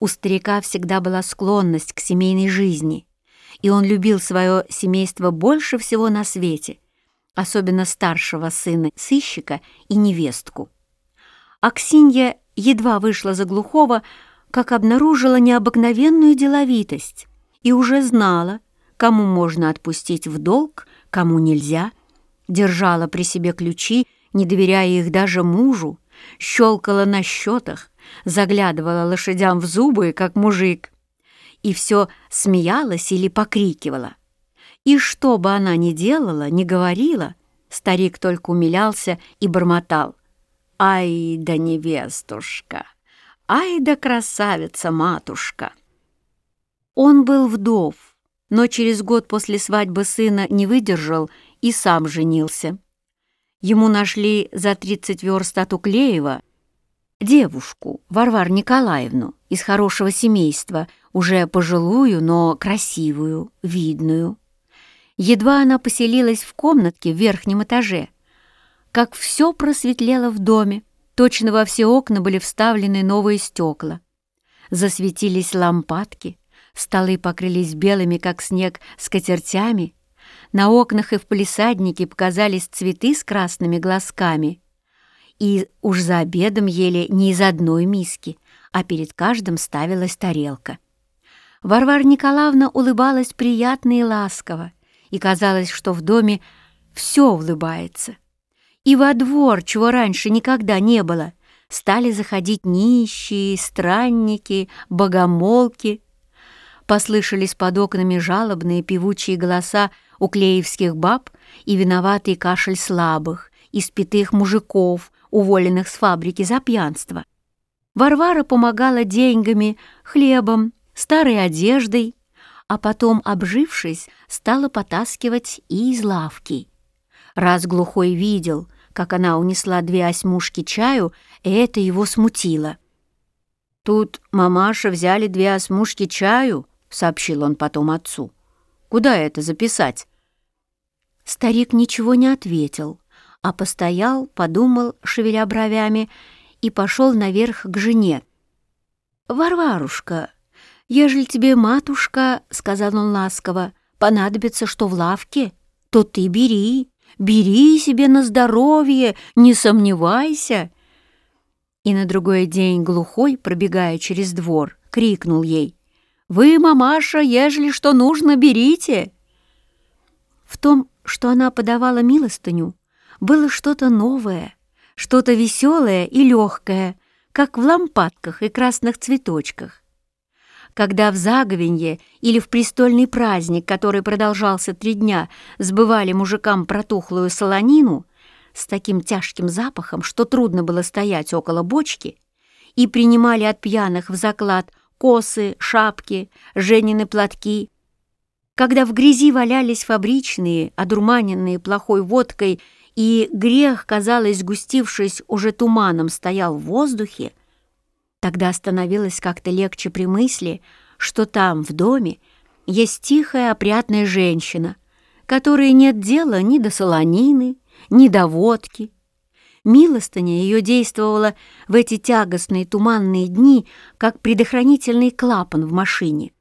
У старика всегда была склонность к семейной жизни, и он любил свое семейство больше всего на свете, особенно старшего сына сыщика и невестку. Аксинья едва вышла за глухого, как обнаружила необыкновенную деловитость и уже знала, кому можно отпустить в долг, кому нельзя, держала при себе ключи, не доверяя их даже мужу, щелкала на счетах, заглядывала лошадям в зубы, как мужик, и все смеялась или покрикивала. И что бы она ни делала, ни говорила, старик только умилялся и бормотал. «Ай да невестушка! Ай да красавица-матушка!» Он был вдов, но через год после свадьбы сына не выдержал и сам женился. Ему нашли за 30 верст от Уклеева девушку, Варвару Николаевну, из хорошего семейства, уже пожилую, но красивую, видную. Едва она поселилась в комнатке в верхнем этаже, как все просветлело в доме, точно во все окна были вставлены новые стекла. Засветились лампадки, столы покрылись белыми, как снег, скатертями, на окнах и в палисаднике показались цветы с красными глазками. И уж за обедом ели не из одной миски, а перед каждым ставилась тарелка. Варвара Николаевна улыбалась приятно и ласково, и казалось, что в доме все улыбается. И во двор, чего раньше никогда не было, стали заходить нищие, странники, богомолки. Послышались под окнами жалобные певучие голоса у клеевских баб и виноватый кашель слабых, испитых мужиков, уволенных с фабрики за пьянство. Варвара помогала деньгами, хлебом, старой одеждой, а потом, обжившись, стала потаскивать и из лавки. Раз глухой видел, как она унесла две осьмушки чаю, это его смутило. «Тут мамаша взяли две осьмушки чаю», — сообщил он потом отцу. «Куда это записать?» Старик ничего не ответил, а постоял, подумал, шевеля бровями, и пошел наверх к жене. «Варварушка, ежели тебе, матушка, — сказал он ласково, — понадобится что в лавке, то ты бери, бери себе на здоровье, не сомневайся». И на другой день глухой, пробегая через двор, крикнул ей, «Вы, мамаша, ежели что нужно, берите!» В том, что она подавала милостыню, было что-то новое, что-то веселое и легкое, как в лампадках и красных цветочках. Когда в заговенье или в престольный праздник, который продолжался три дня, сбывали мужикам протухлую солонину с таким тяжким запахом, что трудно было стоять около бочки, и принимали от пьяных в заклад косы, шапки, женины платки, когда в грязи валялись фабричные, одурманенные плохой водкой, и грех, казалось, сгустившись уже туманом, стоял в воздухе, тогда становилось как-то легче при мысли, что там, в доме, есть тихая опрятная женщина, которой нет дела ни до солонины, ни до водки. Милостыня ее действовала в эти тягостные туманные дни, как предохранительный клапан в машине —